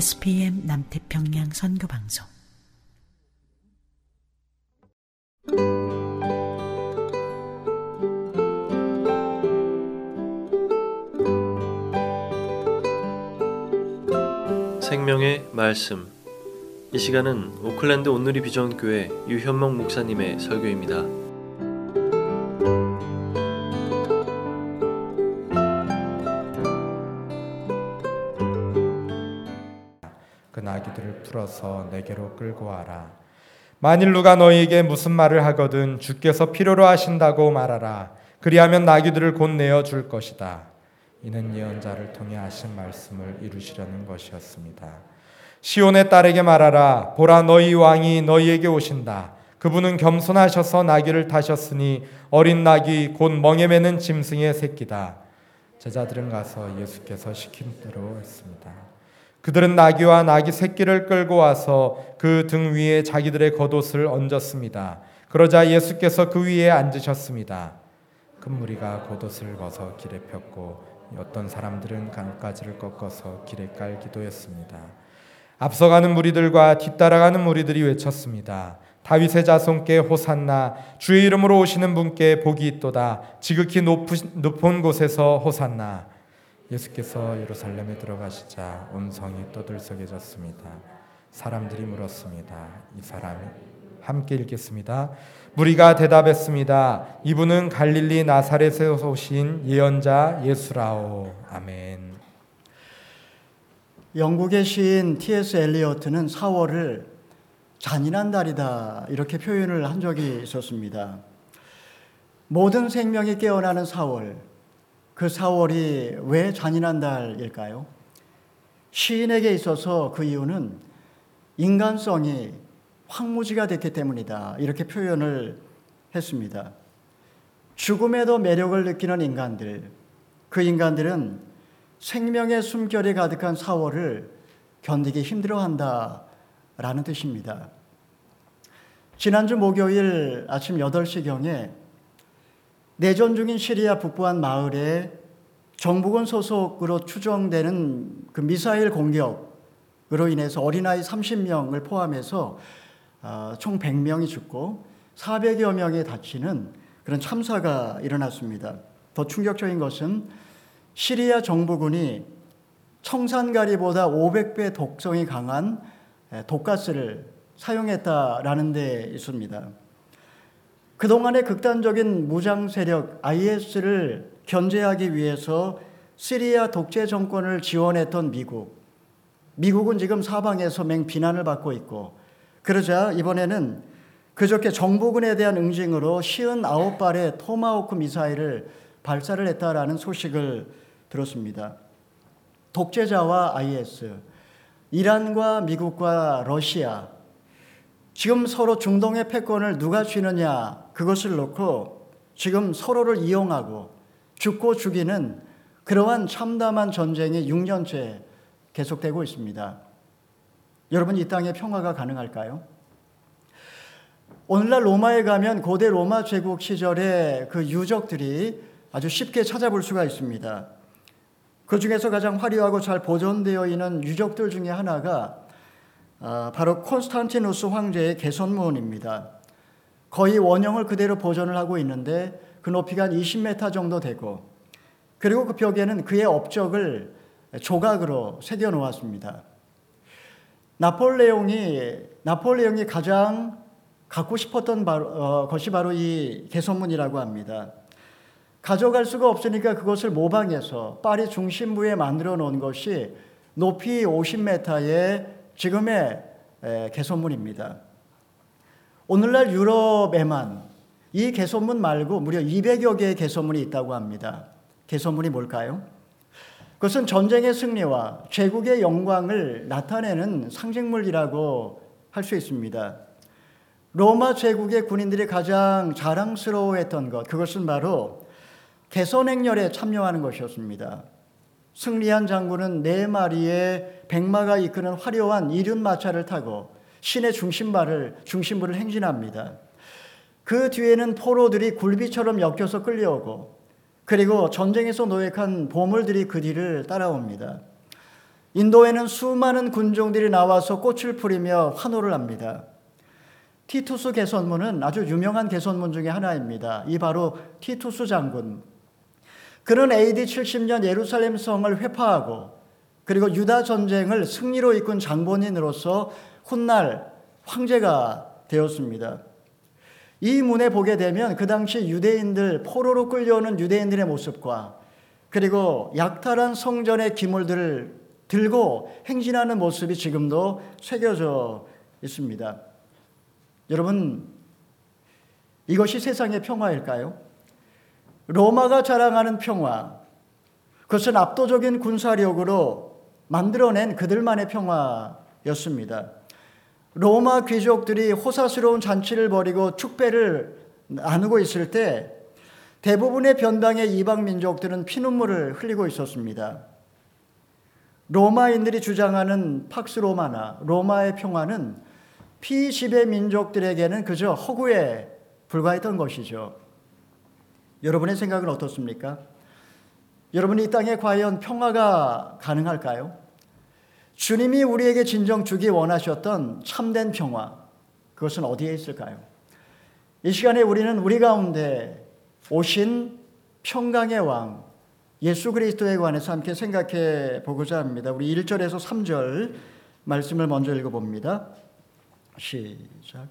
SPM 남태평양 선교방송 생명의 말씀 이 시간은 오클랜드 온누리 비전교회 유현목 목사님의 설교입니다. 풀어서 내게로 끌고 와라. 만일 누가 너희에게 무슨 말을 하거든 주께서 필요로 하신다고 말하라. 그리하면 나귀들을 곧 내어 줄 것이다. 이는 예언자를 통해 하신 말씀을 이루시려는 것이었습니다. 시온의 딸에게 말하라. 보라 너희 왕이 너희에게 오신다. 그분은 겸손하셔서 나귀를 타셨으니 어린 나귀 곧 멍에 매는 짐승의 새끼다. 제자들은 가서 예수께서 시킨 대로 했습니다. 그들은 나귀와 나귀 새끼를 끌고 와서 그 등 위에 자기들의 겉옷을 얹었습니다. 그러자 예수께서 그 위에 앉으셨습니다. 큰 무리가 겉옷을 벗어 길에 폈고 어떤 사람들은 강가지를 꺾어서 길에 깔기도 했습니다. 앞서가는 무리들과 뒤따라가는 무리들이 외쳤습니다. 다윗의 자손께 호산나 주의 이름으로 오시는 분께 복이 있도다 지극히 높은 곳에서 호산나 예수께서 예루살렘에 들어가시자 온 성이 떠들썩해졌습니다. 사람들이 물었습니다. 이 사람이 함께 읽겠습니다. 무리가 대답했습니다. 이분은 갈릴리 나사렛에서 오신 예언자 예수라오. 아멘. 영국의 시인 T.S. 엘리어트는 4월을 잔인한 달이다 이렇게 표현을 한 적이 있었습니다. 모든 생명이 깨어나는 4월, 그 4월이 왜 잔인한 달일까요? 시인에게 있어서 그 이유는 인간성이 황무지가 됐기 때문이다. 이렇게 표현을 했습니다. 죽음에도 매력을 느끼는 인간들, 그 인간들은 생명의 숨결이 가득한 4월을 견디기 힘들어 한다 라는 뜻입니다. 지난주 목요일 아침 8시경에 내전 중인 시리아 북부 한 마을에 정부군 소속으로 추정되는 그 미사일 공격으로 인해서 어린아이 30명을 포함해서 어, 총 100명이 죽고 400여 명이 다치는 그런 참사가 일어났습니다. 더 충격적인 것은 시리아 정부군이 청산가리보다 500배 독성이 강한 독가스를 사용했다라는 데 있습니다. 그동안의 극단적인 무장 세력 IS를 견제하기 위해서 시리아 독재 정권을 지원했던 미국. 미국은 지금 사방에서 맹 비난을 받고 있고 그러자 이번에는 그저께 정부군에 대한 응징으로 59발의 토마호크 미사일을 발사를 했다라는 소식을 들었습니다. 독재자와 IS, 이란과 미국과 러시아, 지금 서로 중동의 패권을 누가 쥐느냐 그것을 놓고 지금 서로를 이용하고 죽고 죽이는 그러한 참담한 전쟁이 6년째 계속되고 있습니다. 여러분 이 땅에 평화가 가능할까요? 오늘날 로마에 가면 고대 로마 제국 시절의 그 유적들이 아주 쉽게 찾아볼 수가 있습니다. 그 중에서 가장 화려하고 잘 보존되어 있는 유적들 중에 하나가 아, 바로 콘스탄티누스 황제의 개선문입니다. 거의 원형을 그대로 보존을 하고 있는데 그 높이가 한 20m 정도 되고 그리고 그 벽에는 그의 업적을 조각으로 새겨 놓았습니다. 나폴레옹이 나폴레옹이 가장 갖고 싶었던 바로, 어, 것이 바로 이 개선문이라고 합니다. 가져갈 수가 없으니까 그것을 모방해서 파리 중심부에 만들어 놓은 것이 높이 50m의 지금의 개선문입니다. 오늘날 유럽에만 이 개선문 말고 무려 200여 개의 개선문이 있다고 합니다. 개선문이 뭘까요? 그것은 전쟁의 승리와 제국의 영광을 나타내는 상징물이라고 할 수 있습니다. 로마 제국의 군인들이 가장 자랑스러워했던 것, 그것은 바로 개선 행렬에 참여하는 것이었습니다. 승리한 장군은 네 마리의 백마가 이끄는 화려한 이륜 마차를 타고 신의 중심발을 중심부를 행진합니다. 그 뒤에는 포로들이 굴비처럼 엮여서 끌려오고 그리고 전쟁에서 노획한 보물들이 그 뒤를 따라옵니다. 인도에는 수많은 군종들이 나와서 꽃을 뿌리며 환호를 합니다. 티투스 개선문은 아주 유명한 개선문 중의 하나입니다. 이 바로 티투스 장군. 그는 AD 70년 예루살렘 성을 회파하고 그리고 유다 전쟁을 승리로 이끈 장본인으로서 훗날 황제가 되었습니다. 이 문에 보게 되면 그 당시 유대인들 포로로 끌려오는 유대인들의 모습과 그리고 약탈한 성전의 기물들을 들고 행진하는 모습이 지금도 새겨져 있습니다. 여러분, 이것이 세상의 평화일까요? 로마가 자랑하는 평화, 그것은 압도적인 군사력으로 만들어낸 그들만의 평화였습니다. 로마 귀족들이 호사스러운 잔치를 벌이고 축배를 나누고 있을 때 대부분의 변방의 이방 민족들은 피눈물을 흘리고 있었습니다. 로마인들이 주장하는 팍스 로마나 로마의 평화는 피지배 민족들에게는 그저 허구에 불과했던 것이죠. 여러분의 생각은 어떻습니까? 여러분이 이 땅에 과연 평화가 가능할까요? 주님이 우리에게 진정 주기 원하셨던 참된 평화, 그것은 어디에 있을까요? 이 시간에 우리는 우리 가운데 오신 평강의 왕, 예수 그리스도에 관해서 함께 생각해 보고자 합니다. 우리 1절에서 3절 말씀을 먼저 읽어봅니다. 시작.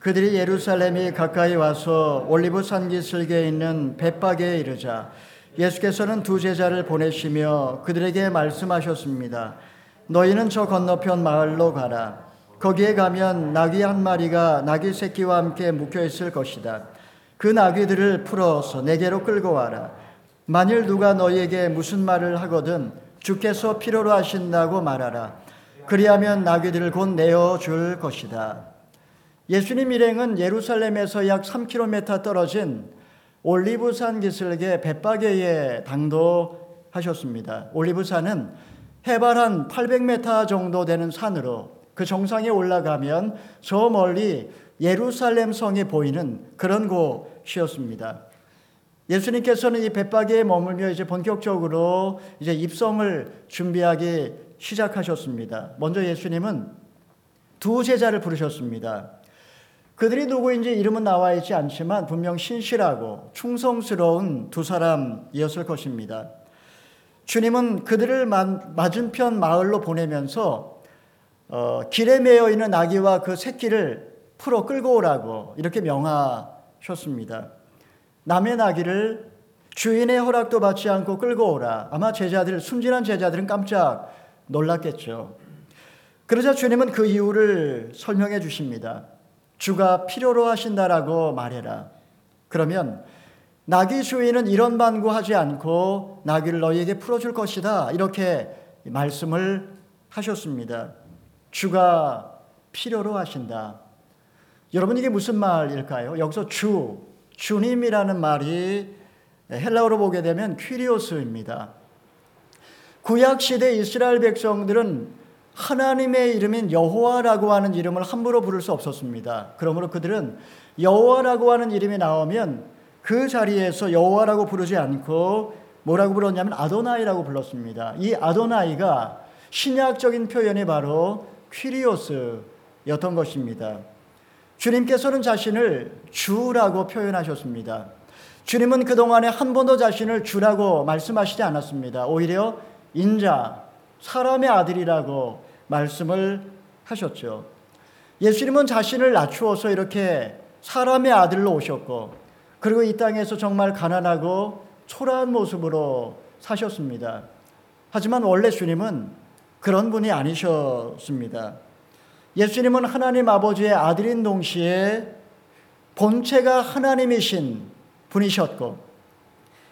그들이 예루살렘이 가까이 와서 올리브 산 기슭에 있는 벳박에 이르자 예수께서는 두 제자를 보내시며 그들에게 말씀하셨습니다. 너희는 저 건너편 마을로 가라. 거기에 가면 나귀 한 마리가 나귀 새끼와 함께 묶여 있을 것이다. 그 나귀들을 풀어서 내게로 끌고 와라. 만일 누가 너희에게 무슨 말을 하거든 주께서 필요로 하신다고 말하라. 그리하면 나귀들을 곧 내어 줄 것이다. 예수님 일행은 예루살렘에서 약 3km 떨어진 올리브산 기슭의 벳바게에 당도하셨습니다. 올리브산은 해발 한 800m 정도 되는 산으로 그 정상에 올라가면 저 멀리 예루살렘 성이 보이는 그런 곳이었습니다. 예수님께서는 이 벳바게에 머물며 이제 본격적으로 이제 입성을 준비하기 시작하셨습니다. 먼저 예수님은 두 제자를 부르셨습니다. 그들이 누구인지 이름은 나와 있지 않지만 분명 신실하고 충성스러운 두 사람이었을 것입니다. 주님은 그들을 맞은편 마을로 보내면서 어, 길에 매여 있는 아기와 그 새끼를 풀어 끌고 오라고 이렇게 명하셨습니다. 남의 나귀를 주인의 허락도 받지 않고 끌고 오라. 아마 제자들, 순진한 제자들은 깜짝 놀랐겠죠. 그러자 주님은 그 이유를 설명해 주십니다. 주가 필요로 하신다라고 말해라. 그러면 나귀 주인은 이런 반구하지 않고 나귀를 너희에게 풀어줄 것이다. 이렇게 말씀을 하셨습니다. 주가 필요로 하신다. 여러분 이게 무슨 말일까요? 여기서 주, 주님이라는 말이 헬라어로 보게 되면 퀴리오스입니다. 구약 시대 이스라엘 백성들은 하나님의 이름인 여호와라고 하는 이름을 함부로 부를 수 없었습니다. 그러므로 그들은 여호와라고 하는 이름이 나오면 그 자리에서 여호와라고 부르지 않고 뭐라고 불렀냐면 아도나이라고 불렀습니다. 이 아도나이가 신약적인 표현이 바로 퀴리오스였던 것입니다. 주님께서는 자신을 주라고 표현하셨습니다. 주님은 그동안에 한 번도 자신을 주라고 말씀하시지 않았습니다. 오히려 인자, 사람의 아들이라고 말씀을 하셨죠. 예수님은 자신을 낮추어서 이렇게 사람의 아들로 오셨고, 그리고 이 땅에서 정말 가난하고 초라한 모습으로 사셨습니다. 하지만 원래 주님은 그런 분이 아니셨습니다. 예수님은 하나님 아버지의 아들인 동시에 본체가 하나님이신 분이셨고,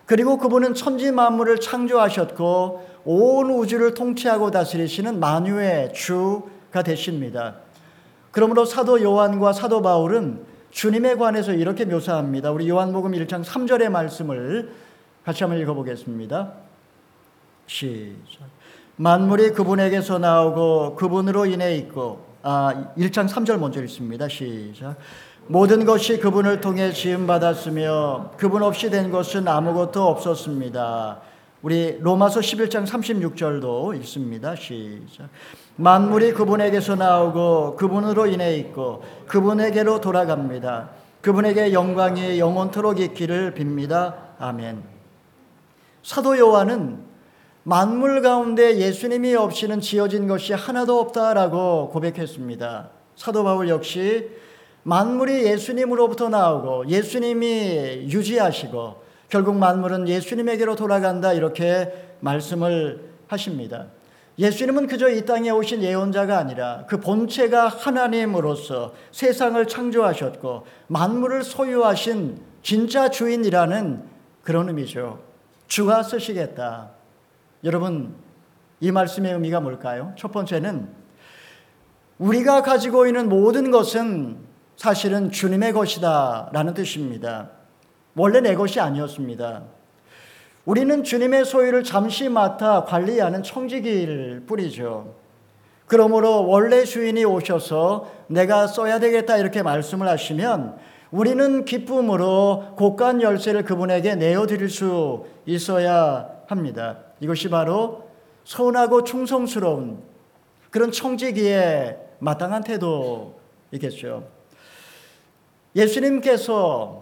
그리고 그분은 천지 만물을 창조하셨고, 온 우주를 통치하고 다스리시는 만유의 주가 되십니다. 그러므로 사도 요한과 사도 바울은 주님에 관해서 이렇게 묘사합니다. 우리 요한복음 1장 3절의 말씀을 같이 한번 읽어보겠습니다. 시작. 만물이 그분에게서 나오고 그분으로 인해 있고 아 1장 3절 먼저 읽습니다. 시작. 모든 것이 그분을 통해 지음 받았으며 그분 없이 된 것은 아무것도 없었습니다. 우리 로마서 11장 36절도 읽습니다. 시작. 만물이 그분에게서 나오고 그분으로 인해 있고 그분에게로 돌아갑니다. 그분에게 영광이 영원토록 있기를 빕니다. 아멘. 사도 요한은 만물 가운데 예수님이 없이는 지어진 것이 하나도 없다라고 고백했습니다. 사도 바울 역시 만물이 예수님으로부터 나오고 예수님이 유지하시고 결국 만물은 예수님에게로 돌아간다 이렇게 말씀을 하십니다. 예수님은 그저 이 땅에 오신 예언자가 아니라 그 본체가 하나님으로서 세상을 창조하셨고 만물을 소유하신 진짜 주인이라는 그런 의미죠. 주가 쓰시겠다. 여러분, 이 말씀의 의미가 뭘까요? 첫 번째는 우리가 가지고 있는 모든 것은 사실은 주님의 것이다 라는 뜻입니다. 원래 내 것이 아니었습니다. 우리는 주님의 소유를 잠시 맡아 관리하는 청지기일 뿐이죠. 그러므로 원래 주인이 오셔서 내가 써야 되겠다 이렇게 말씀을 하시면 우리는 기쁨으로 고간 열쇠를 그분에게 내어드릴 수 있어야 합니다. 이것이 바로 선하고 충성스러운 그런 청지기의 마땅한 태도이겠죠. 예수님께서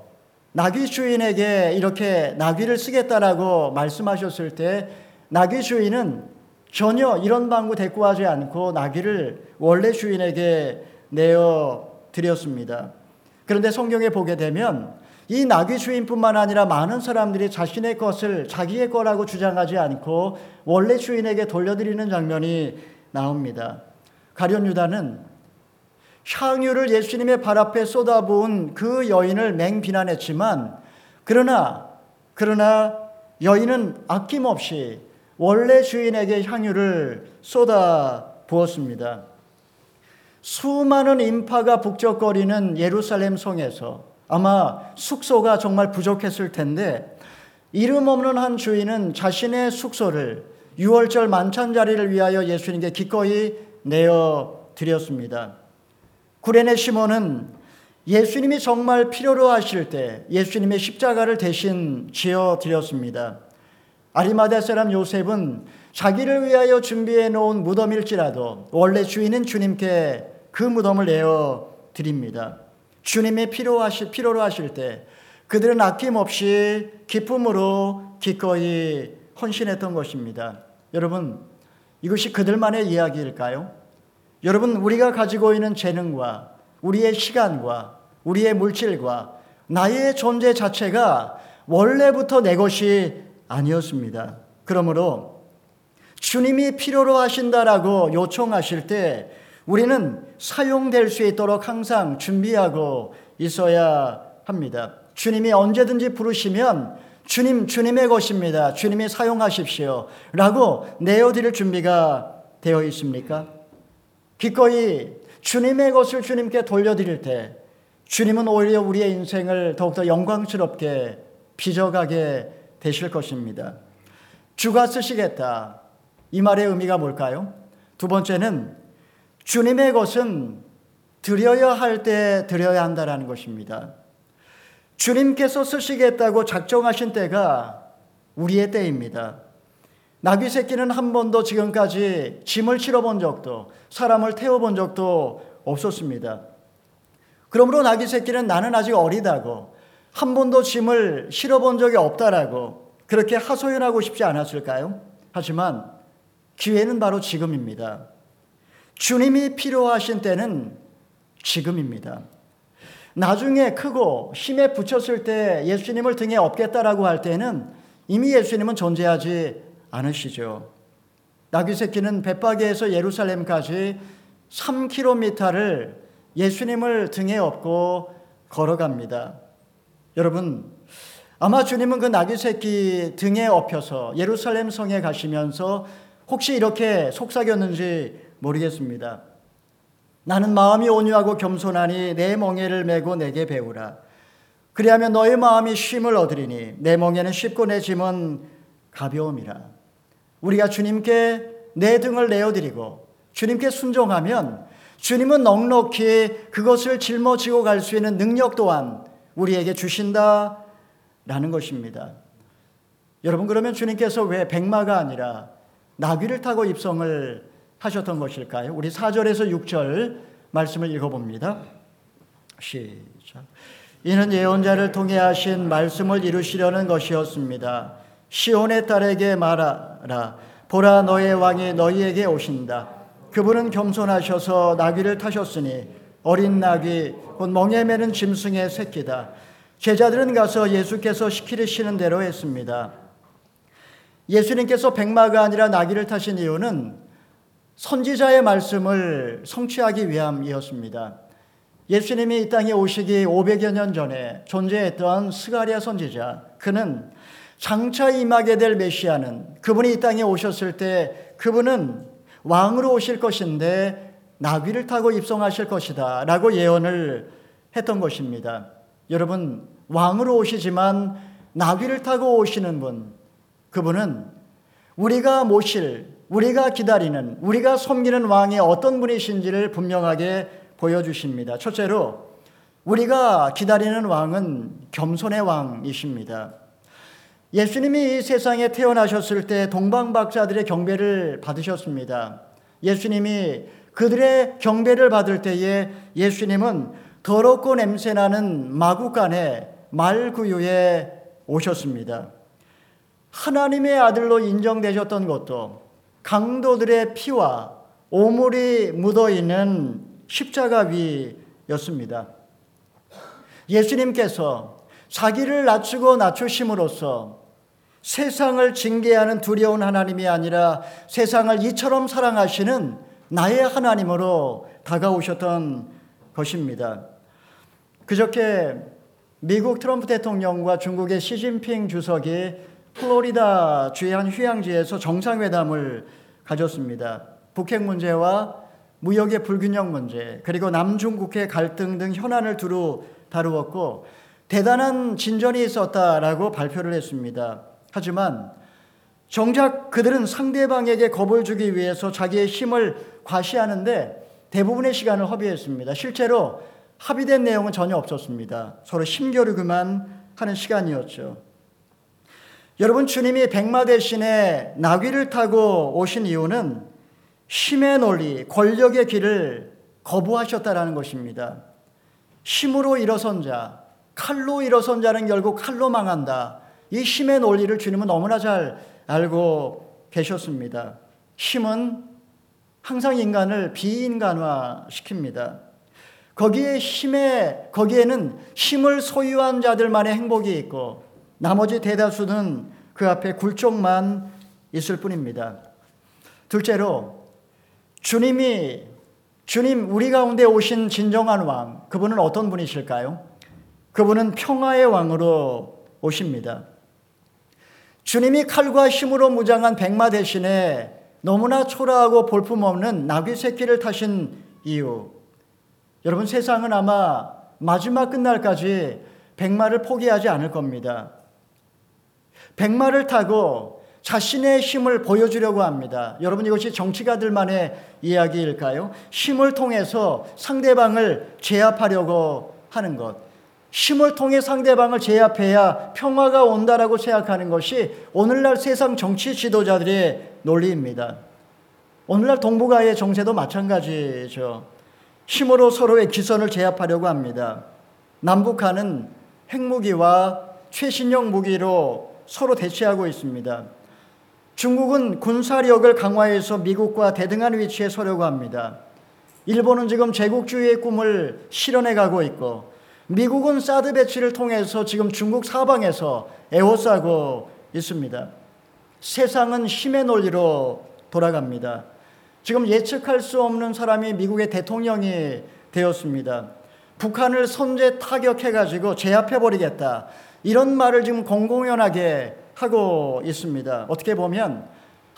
나귀 주인에게 이렇게 나귀를 쓰겠다라고 말씀하셨을 때 나귀 주인은 전혀 이런 방구 대꾸하지 않고 나귀를 원래 주인에게 내어 드렸습니다. 그런데 성경에 보게 되면 이 나귀 주인뿐만 아니라 많은 사람들이 자신의 것을 자기의 거라고 주장하지 않고 원래 주인에게 돌려드리는 장면이 나옵니다. 가련 유다는 향유를 예수님의 발 앞에 쏟아부은 그 여인을 맹비난했지만 그러나 그러나 여인은 아낌없이 원래 주인에게 향유를 쏟아 부었습니다. 수많은 인파가 북적거리는 예루살렘 성에서 아마 숙소가 정말 부족했을 텐데 이름 없는 한 주인은 자신의 숙소를 6월절 만찬 자리를 위하여 예수님께 기꺼이 내어 드렸습니다. 구레네 시몬은 예수님이 정말 필요로 하실 때 예수님의 십자가를 대신 지어 드렸습니다. 아리마대 사람 요셉은 자기를 위하여 준비해 놓은 무덤일지라도 원래 주인은 주님께 그 무덤을 내어 드립니다. 주님이 필요하시, 필요로 하실 때 그들은 아낌없이 기쁨으로 기꺼이 헌신했던 것입니다. 여러분, 이것이 그들만의 이야기일까요? 여러분, 우리가 가지고 있는 재능과 우리의 시간과 우리의 물질과 나의 존재 자체가 원래부터 내 것이 아니었습니다. 그러므로 주님이 필요로 하신다라고 요청하실 때 우리는 사용될 수 있도록 항상 준비하고 있어야 합니다. 주님이 언제든지 부르시면 주님, 주님의 것입니다. 주님이 사용하십시오. 라고 내어드릴 준비가 되어 있습니까? 기꺼이 주님의 것을 주님께 돌려드릴 때 주님은 오히려 우리의 인생을 더욱더 영광스럽게 빚어가게 되실 것입니다. 주가 쓰시겠다. 이 말의 의미가 뭘까요? 두 번째는 주님의 것은 드려야 할 때 드려야 한다라는 것입니다. 주님께서 쓰시겠다고 작정하신 때가 우리의 때입니다. 나귀 새끼는 한 번도 지금까지 짐을 실어 본 적도 사람을 태워 본 적도 없었습니다. 그러므로 나귀 새끼는 나는 아직 어리다고 한 번도 짐을 실어 본 적이 없다라고 그렇게 하소연하고 싶지 않았을까요? 하지만 기회는 바로 지금입니다. 주님이 필요하신 때는 지금입니다. 나중에 크고 힘에 붙였을 때 예수님을 등에 업겠다라고 할 때는 이미 예수님은 존재하지 않으시죠. 나귀 새끼는 벳바게에서 예루살렘까지 3km를 예수님을 등에 업고 걸어갑니다. 여러분, 아마 주님은 그 나귀 새끼 등에 업혀서 예루살렘 성에 가시면서 혹시 이렇게 속삭였는지 모르겠습니다. 나는 마음이 온유하고 겸손하니 내 멍에를 메고 내게 배우라. 그리하면 너의 마음이 쉼을 얻으리니 내 멍에는 쉽고 내 짐은 가벼움이라. 우리가 주님께 내 등을 내어드리고 주님께 순종하면 주님은 넉넉히 그것을 짊어지고 갈 수 있는 능력 또한 우리에게 주신다라는 것입니다. 여러분 그러면 주님께서 왜 백마가 아니라 나귀를 타고 입성을 하셨던 것일까요? 우리 4절에서 6절 말씀을 읽어봅니다. 시작. 이는 예언자를 통해 하신 말씀을 이루시려는 것이었습니다. 시온의 딸에게 말하라. 보라 너의 왕이 너희에게 오신다. 그분은 겸손하셔서 나귀를 타셨으니 어린 나귀 곧 멍에 매는 짐승의 새끼다. 제자들은 가서 예수께서 시키시는 대로 했습니다. 예수님께서 백마가 아니라 나귀를 타신 이유는 선지자의 말씀을 성취하기 위함이었습니다. 예수님이 이 땅에 오시기 500여 년 전에 존재했던 스가리아 선지자, 그는 장차 임하게 될 메시아는 그분이 이 땅에 오셨을 때 그분은 왕으로 오실 것인데 나귀를 타고 입성하실 것이다 라고 예언을 했던 것입니다. 여러분, 왕으로 오시지만 나귀를 타고 오시는 분, 그분은 우리가 모실 우리가 기다리는, 우리가 섬기는 왕이 어떤 분이신지를 분명하게 보여주십니다. 첫째로, 우리가 기다리는 왕은 겸손의 왕이십니다. 예수님이 이 세상에 태어나셨을 때 동방박사들의 경배를 받으셨습니다. 예수님이 그들의 경배를 받을 때에 예수님은 더럽고 냄새나는 마구간에 말구유에 오셨습니다. 하나님의 아들로 인정되셨던 것도 강도들의 피와 오물이 묻어 있는 십자가 위였습니다. 예수님께서 자기를 낮추고 낮추심으로써 세상을 징계하는 두려운 하나님이 아니라 세상을 이처럼 사랑하시는 나의 하나님으로 다가오셨던 것입니다. 그저께 미국 트럼프 대통령과 중국의 시진핑 주석이 플로리다 주의 한 휴양지에서 정상회담을 가졌습니다. 북핵 문제와 무역의 불균형 문제, 그리고 남중국해 갈등 등 현안을 두루 다루었고 대단한 진전이 있었다라고 발표를 했습니다. 하지만 정작 그들은 상대방에게 겁을 주기 위해서 자기의 힘을 과시하는데 대부분의 시간을 허비했습니다. 실제로 합의된 내용은 전혀 없었습니다. 서로 힘겨루기만 하는 시간이었죠. 여러분 주님이 백마 대신에 나귀를 타고 오신 이유는 힘의 논리, 권력의 길을 거부하셨다라는 것입니다. 힘으로 일어선 자, 칼로 일어선 자는 결국 칼로 망한다. 이 힘의 논리를 주님은 너무나 잘 알고 계셨습니다. 힘은 항상 인간을 비인간화 시킵니다. 거기에 힘에, 거기에는 힘을 소유한 자들만의 행복이 있고 나머지 대다수는 그 앞에 굴종만 있을 뿐입니다. 둘째로 주님이 주님 우리 가운데 오신 진정한 왕 그분은 어떤 분이실까요? 그분은 평화의 왕으로 오십니다. 주님이 칼과 힘으로 무장한 백마 대신에 너무나 초라하고 볼품없는 나귀 새끼를 타신 이유. 여러분 세상은 아마 마지막 끝날까지 백마를 포기하지 않을 겁니다. 백마를 타고 자신의 힘을 보여주려고 합니다. 여러분 이것이 정치가들만의 이야기일까요? 힘을 통해서 상대방을 제압하려고 하는 것. 힘을 통해 상대방을 제압해야 평화가 온다라고 생각하는 것이 오늘날 세상 정치 지도자들의 논리입니다. 오늘날 동북아의 정세도 마찬가지죠. 힘으로 서로의 기선을 제압하려고 합니다. 남북한은 핵무기와 최신형 무기로 서로 대치하고 있습니다. 중국은 군사력을 강화해서 미국과 대등한 위치에 서려고 합니다. 일본은 지금 제국주의의 꿈을 실현해 가고 있고 미국은 사드 배치를 통해서 지금 중국 사방에서 에워싸고 있습니다. 세상은 힘의 논리로 돌아갑니다. 지금 예측할 수 없는 사람이 미국의 대통령이 되었습니다. 북한을 선제 타격해가지고 제압해버리겠다. 이런 말을 지금 공공연하게 하고 있습니다. 어떻게 보면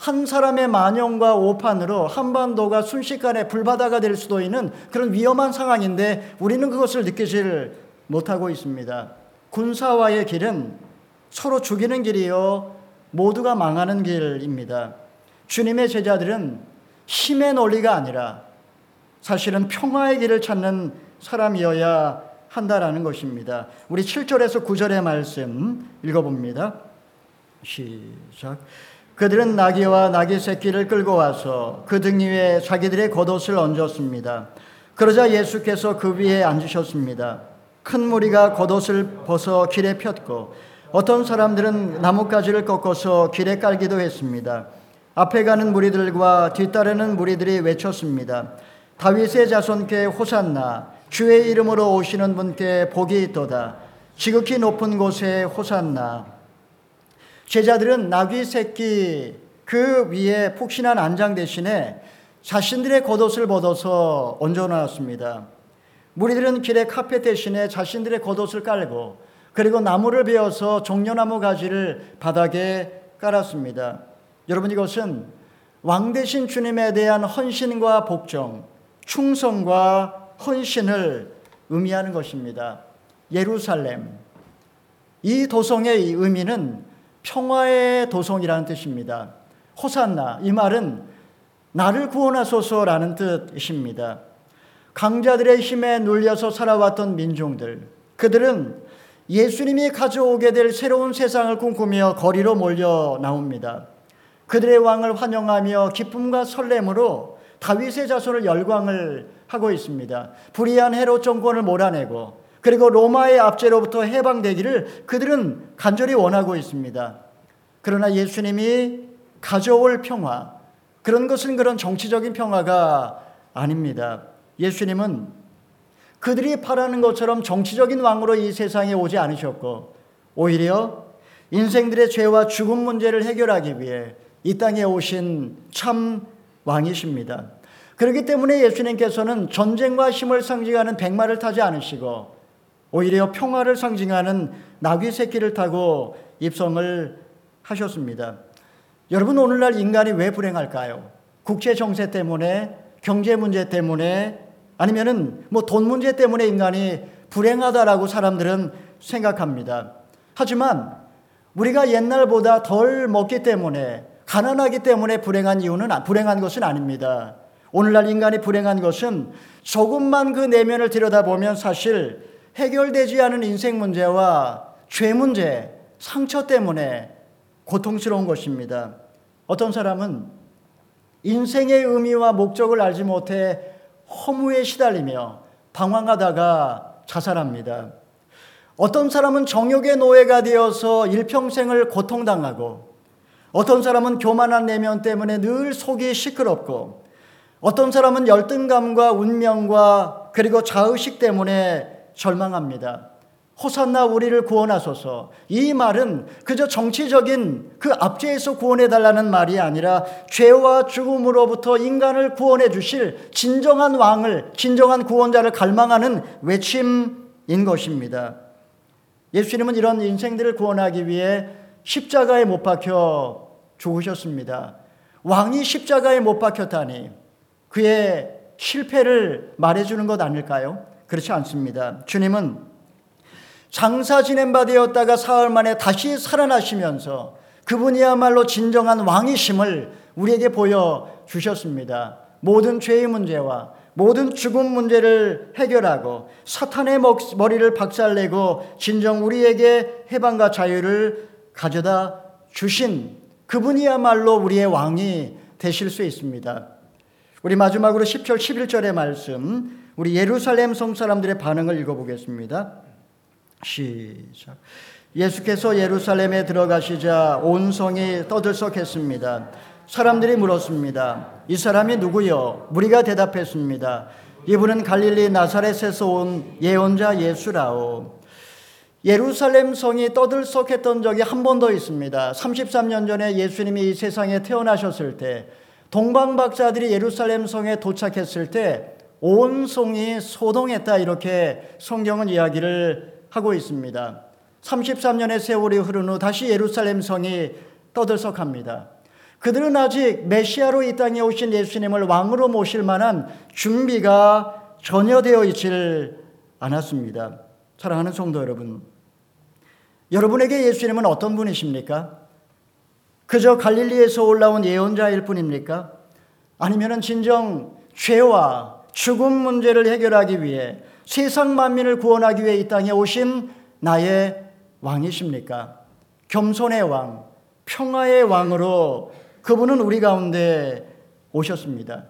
한 사람의 만영과 오판으로 한반도가 순식간에 불바다가 될 수도 있는 그런 위험한 상황인데 우리는 그것을 느끼질 못하고 있습니다. 군사와의 길은 서로 죽이는 길이요. 모두가 망하는 길입니다. 주님의 제자들은 힘의 논리가 아니라 사실은 평화의 길을 찾는 사람이어야 한다라는 것입니다. 우리 7절에서 9절의 말씀 읽어봅니다. 시작. 그들은 나귀와 나귀 새끼를 끌고 와서 그 등 위에 자기들의 겉옷을 얹었습니다. 그러자 예수께서 그 위에 앉으셨습니다. 큰 무리가 겉옷을 벗어 길에 폈고 어떤 사람들은 나뭇가지를 꺾어서 길에 깔기도 했습니다. 앞에 가는 무리들과 뒤따르는 무리들이 외쳤습니다. 다윗의 자손께 호산나 주의 이름으로 오시는 분께 복이 있도다. 지극히 높은 곳에 호산나. 제자들은 나귀 새끼 그 위에 푹신한 안장 대신에 자신들의 겉옷을 벗어서 얹어놨습니다. 무리들은 길에 카페 대신에 자신들의 겉옷을 깔고 그리고 나무를 베어서 종려나무 가지를 바닥에 깔았습니다. 여러분 이것은 왕 대신 주님에 대한 헌신과 복종, 충성과 헌신을 의미하는 것입니다. 예루살렘. 이 도성의 의미는 평화의 도성이라는 뜻입니다. 호산나. 이 말은 나를 구원하소서라는 뜻입니다. 강자들의 힘에 눌려서 살아왔던 민중들. 그들은 예수님이 가져오게 될 새로운 세상을 꿈꾸며 거리로 몰려 나옵니다. 그들의 왕을 환영하며 기쁨과 설렘으로 다윗의 자손을 열광을 하고 있습니다. 불의한 헤롯 정권을 몰아내고 그리고 로마의 압제로부터 해방되기를 그들은 간절히 원하고 있습니다. 그러나 예수님이 가져올 평화, 그런 것은 그런 정치적인 평화가 아닙니다. 예수님은 그들이 바라는 것처럼 정치적인 왕으로 이 세상에 오지 않으셨고, 오히려 인생들의 죄와 죽음 문제를 해결하기 위해 이 땅에 오신 참 왕이십니다. 그렇기 때문에 예수님께서는 전쟁과 힘을 상징하는 백마를 타지 않으시고 오히려 평화를 상징하는 나귀 새끼를 타고 입성을 하셨습니다. 여러분 오늘날 인간이 왜 불행할까요? 국제 정세 때문에 경제 문제 때문에 아니면은 뭐 돈 문제 때문에 인간이 불행하다라고 사람들은 생각합니다. 하지만 우리가 옛날보다 덜 먹기 때문에 가난하기 때문에 불행한 이유는 불행한 것은 아닙니다. 오늘날 인간이 불행한 것은 조금만 그 내면을 들여다보면 사실 해결되지 않은 인생 문제와 죄 문제, 상처 때문에 고통스러운 것입니다. 어떤 사람은 인생의 의미와 목적을 알지 못해 허무에 시달리며 방황하다가 자살합니다. 어떤 사람은 정욕의 노예가 되어서 일평생을 고통당하고 어떤 사람은 교만한 내면 때문에 늘 속이 시끄럽고 어떤 사람은 열등감과 운명과 그리고 자의식 때문에 절망합니다. 호산나 우리를 구원하소서. 이 말은 그저 정치적인 그 압제에서 구원해 달라는 말이 아니라 죄와 죽음으로부터 인간을 구원해 주실 진정한 왕을, 진정한 구원자를 갈망하는 외침인 것입니다. 예수님은 이런 인생들을 구원하기 위해 십자가에 못 박혀 죽으셨습니다. 왕이 십자가에 못 박혔다니 그의 실패를 말해주는 것 아닐까요? 그렇지 않습니다. 주님은 장사 지낸 바 되었다가 사흘 만에 다시 살아나시면서 그분이야말로 진정한 왕이심을 우리에게 보여주셨습니다. 모든 죄의 문제와 모든 죽음 문제를 해결하고 사탄의 머리를 박살내고 진정 우리에게 해방과 자유를 가져다 주신 그분이야말로 우리의 왕이 되실 수 있습니다. 우리 마지막으로 10절 11절의 말씀 우리 예루살렘 성 사람들의 반응을 읽어보겠습니다. 시작. 예수께서 예루살렘에 들어가시자 온 성이 떠들썩했습니다. 사람들이 물었습니다. 이 사람이 누구요? 무리가 대답했습니다. 이분은 갈릴리 나사렛에서 온 예언자 예수라오. 예루살렘 성이 떠들썩했던 적이 한 번 더 있습니다. 33년 전에 예수님이 이 세상에 태어나셨을 때 동방박사들이 예루살렘 성에 도착했을 때 온 성이 소동했다 이렇게 성경은 이야기를 하고 있습니다. 33년의 세월이 흐른 후 다시 예루살렘 성이 떠들썩합니다. 그들은 아직 메시아로 이 땅에 오신 예수님을 왕으로 모실 만한 준비가 전혀 되어 있질 않았습니다. 사랑하는 성도 여러분, 여러분에게 예수님은 어떤 분이십니까? 그저 갈릴리에서 올라온 예언자일 뿐입니까? 아니면 진정 죄와 죽음 문제를 해결하기 위해 세상 만민을 구원하기 위해 이 땅에 오신 나의 왕이십니까? 겸손의 왕, 평화의 왕으로 그분은 우리 가운데 오셨습니다.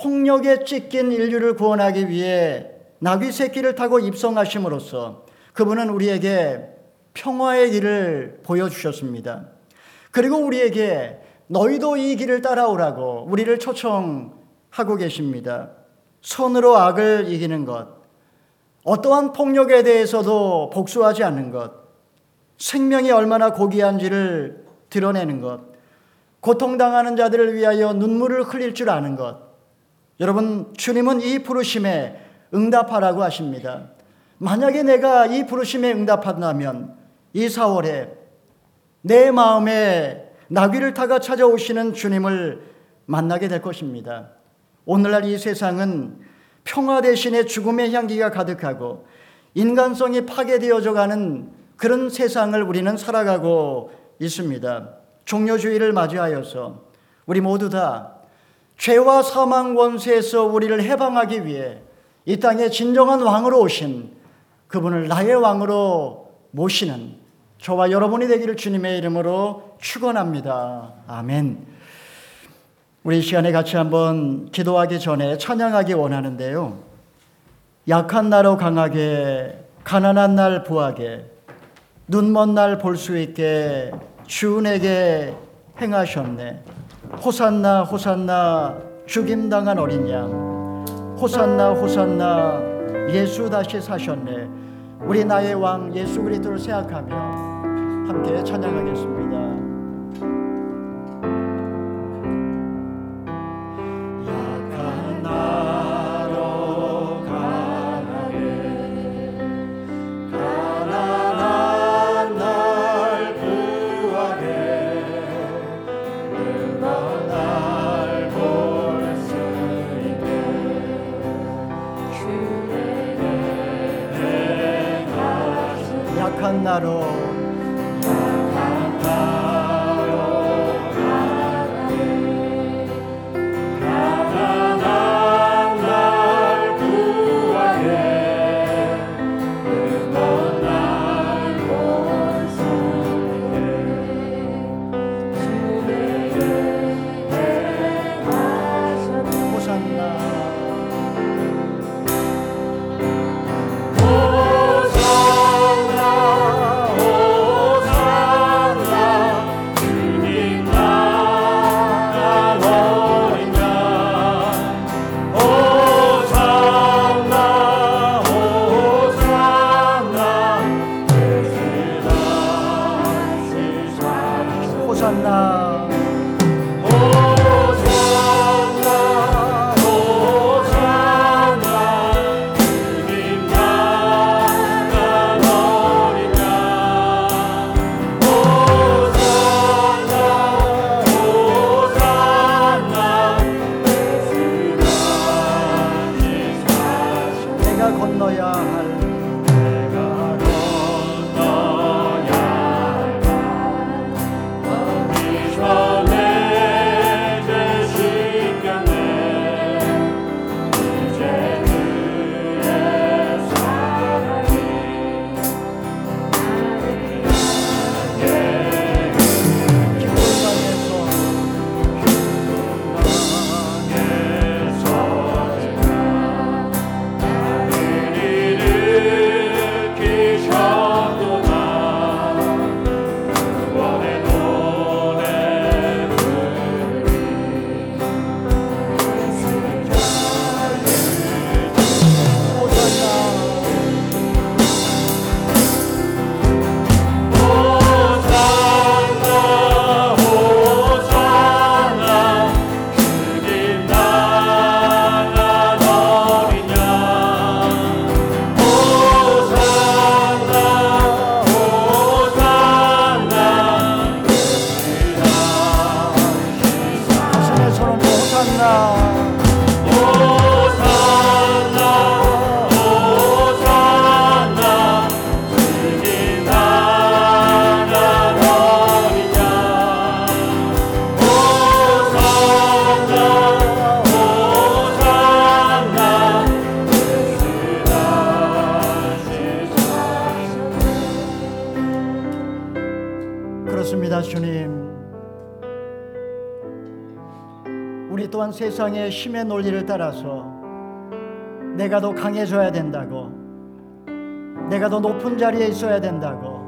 폭력에 찢긴 인류를 구원하기 위해 나귀 새끼를 타고 입성하심으로써 그분은 우리에게 평화의 길을 보여주셨습니다. 그리고 우리에게 너희도 이 길을 따라오라고 우리를 초청하고 계십니다. 손으로 악을 이기는 것, 어떠한 폭력에 대해서도 복수하지 않는 것, 생명이 얼마나 고귀한지를 드러내는 것, 고통당하는 자들을 위하여 눈물을 흘릴 줄 아는 것. 여러분, 주님은 이 부르심에 응답하라고 하십니다. 만약에 내가 이 부르심에 응답한다면 이 4월에 내 마음에 나귀를 타고 찾아오시는 주님을 만나게 될 것입니다. 오늘날 이 세상은 평화 대신에 죽음의 향기가 가득하고 인간성이 파괴되어져 가는 그런 세상을 우리는 살아가고 있습니다. 종료주의를 맞이하여서 우리 모두 다 죄와 사망 원세에서 우리를 해방하기 위해 이 땅에 진정한 왕으로 오신 그분을 나의 왕으로 모시는 저와 여러분이 되기를 주님의 이름으로 축원합니다. 아멘. 우리 시간에 같이 한번 기도하기 전에 찬양하기 원하는데요. 약한 나로 강하게, 가난한 날 부하게, 눈먼 날 볼 수 있게 주은에게 행하셨네. 호산나, 호산나, 죽임당한 어린 양. 호산나, 호산나, 예수 다시 사셨네. 우리 나의 왕 예수 그리스도를 생각하며 함께 찬양하겠습니다. 感なろう。 세상의 힘의 논리를 따라서 내가 더 강해져야 된다고, 내가 더 높은 자리에 있어야 된다고,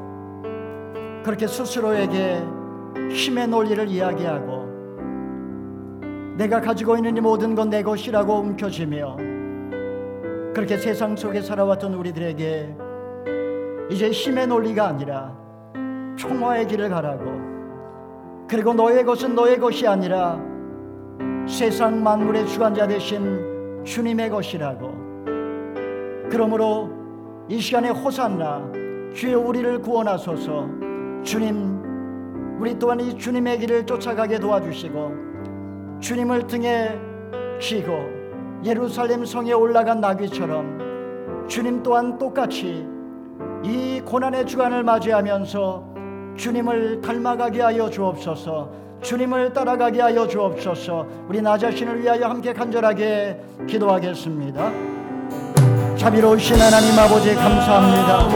그렇게 스스로에게 힘의 논리를 이야기하고, 내가 가지고 있는 이 모든 건 내 것이라고 움켜쥐며, 그렇게 세상 속에 살아왔던 우리들에게 이제 힘의 논리가 아니라 평화의 길을 가라고. 그리고 너의 것은 너의 것이 아니라 세상 만물의 주관자 되신 주님의 것이라고 그러므로 이 시간에 호산나 주여 우리를 구원하소서 주님 우리 또한 이 주님의 길을 쫓아가게 도와주시고 주님을 등에 쥐고 예루살렘 성에 올라간 나귀처럼 주님 또한 똑같이 이 고난의 주간을 맞이하면서 주님을 닮아가게 하여 주옵소서. 주님을 따라가게 하여 주옵소서. 우리 나 자신을 위하여 함께 간절하게 기도하겠습니다. 자비로우신 하나님 아버지 감사합니다.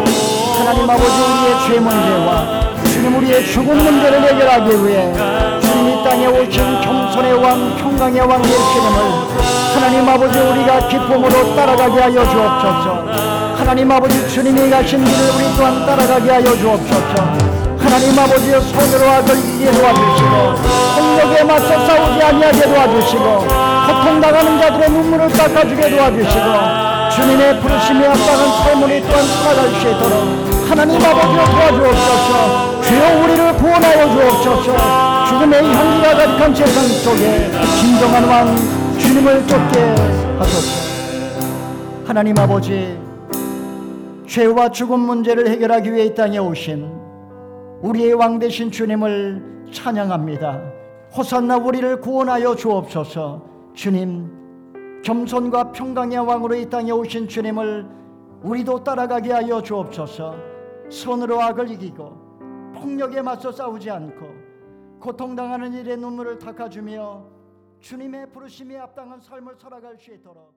하나님 아버지 우리의 죄 문제와 주님 우리의 죽은 문제를 해결하기 위해 주님 이 땅에 오신 겸손의 왕 평강의 왕 예수님을 하나님 아버지 우리가 기쁨으로 따라가게 하여 주옵소서. 하나님 아버지 주님이 가신 길을 우리 또한 따라가게 하여 주옵소서. 하나님 아버지의 손으로 이기게 도와주시고 폭력에 맞서 싸우지 아니하게 도와주시고 고통당하는 자들의 눈물을 닦아주게 도와주시고 주님의 부르심에 앞당은 삶을 또한 살아갈 수 있도록 하나님 아버지를 도와주옵소서. 주여 우리를 구원하여 주옵소서. 죽음의 향기가 가득한 세상 속에 진정한 왕 주님을 쫓게 하소서. 하나님 아버지 죄와 죽음 문제를 해결하기 위해 이 땅에 오신 우리의 왕 되신 주님을 찬양합니다. 호산나 우리를 구원하여 주옵소서. 주님, 겸손과 평강의 왕으로 이 땅에 오신 주님을 우리도 따라가게 하여 주옵소서. 손으로 악을 이기고 폭력에 맞서 싸우지 않고 고통당하는 일에 눈물을 닦아주며 주님의 부르심에 앞당한 삶을 살아갈 수 있도록.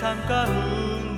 새삼 가운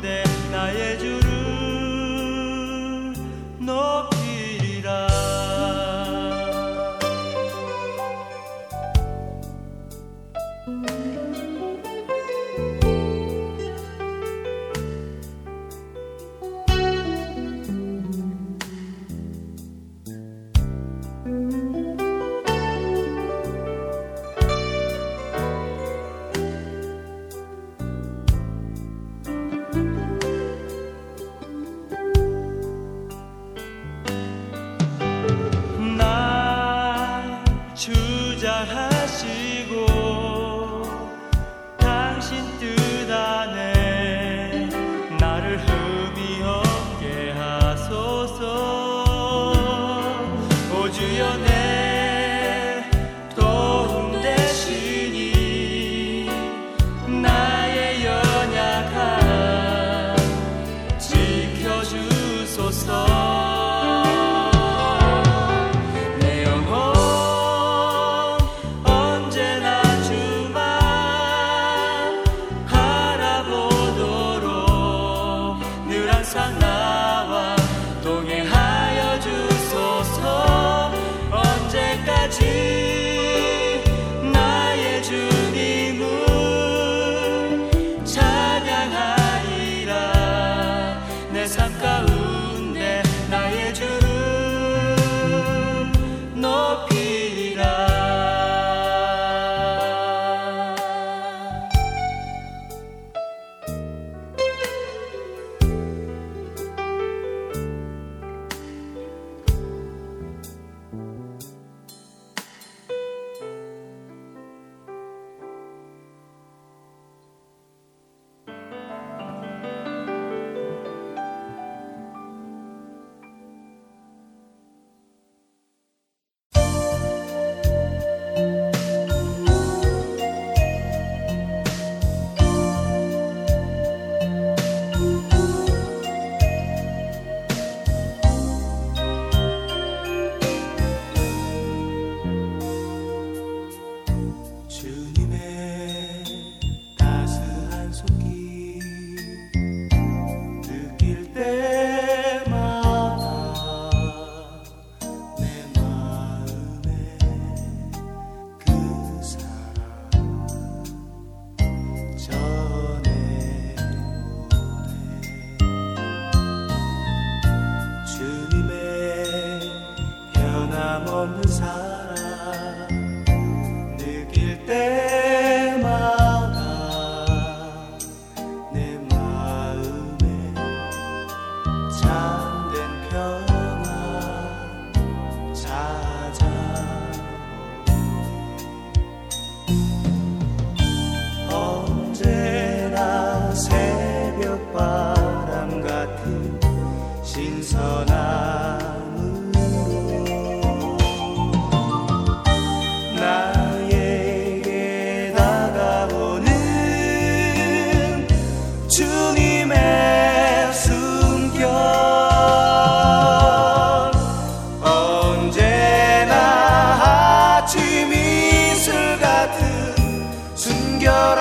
순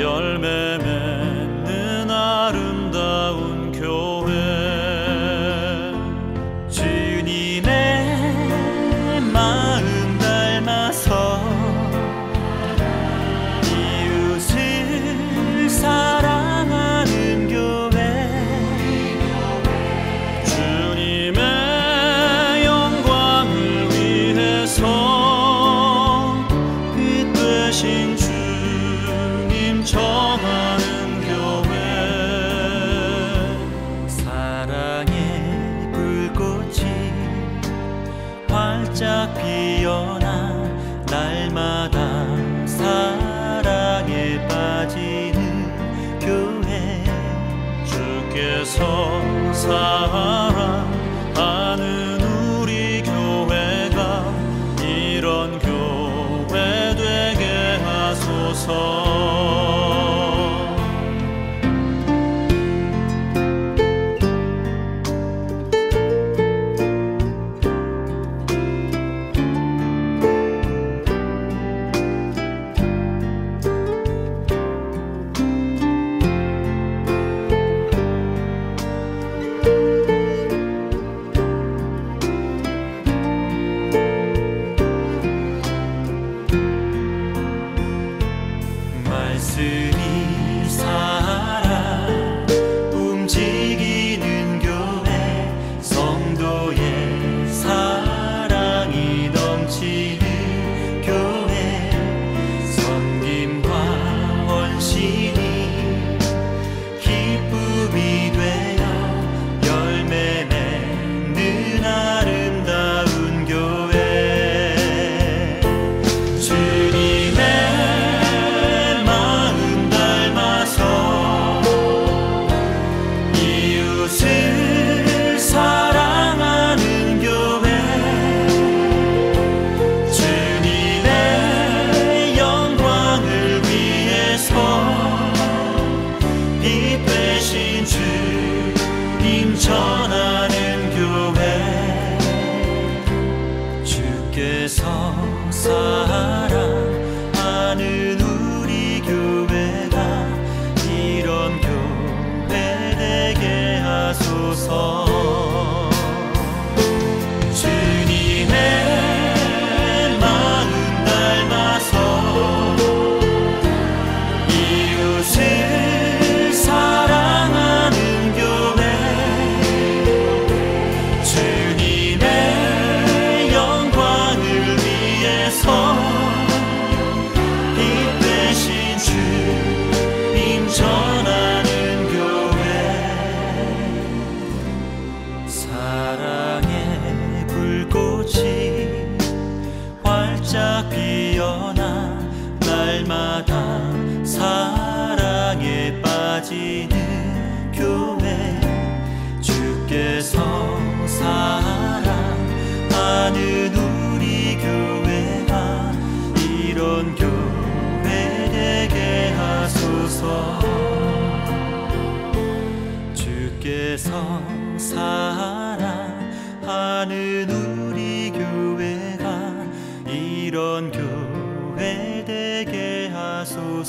열매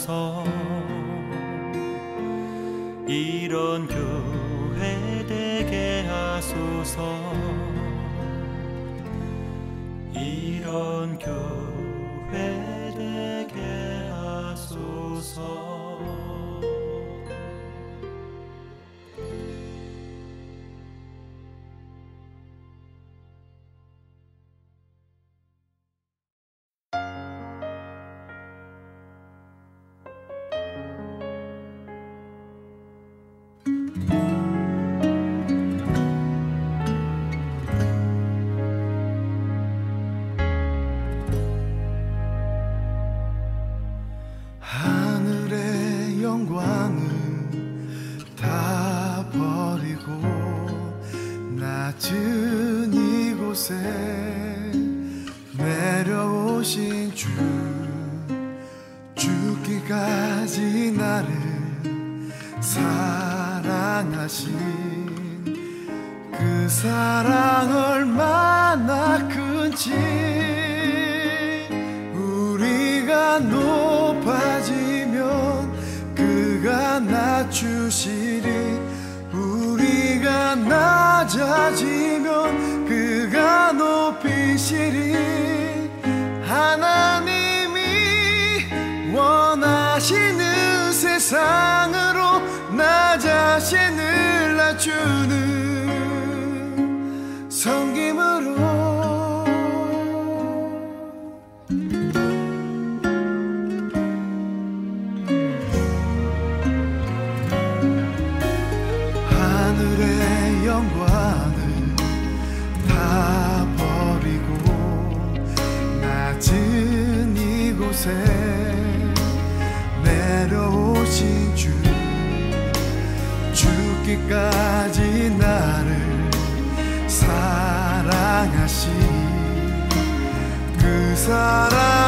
와서 이런 교회 되게 하소서. 이런 교회 되게 하소서. 곳에 내려오신 주 죽기까지 나를 사랑하신 그 사랑.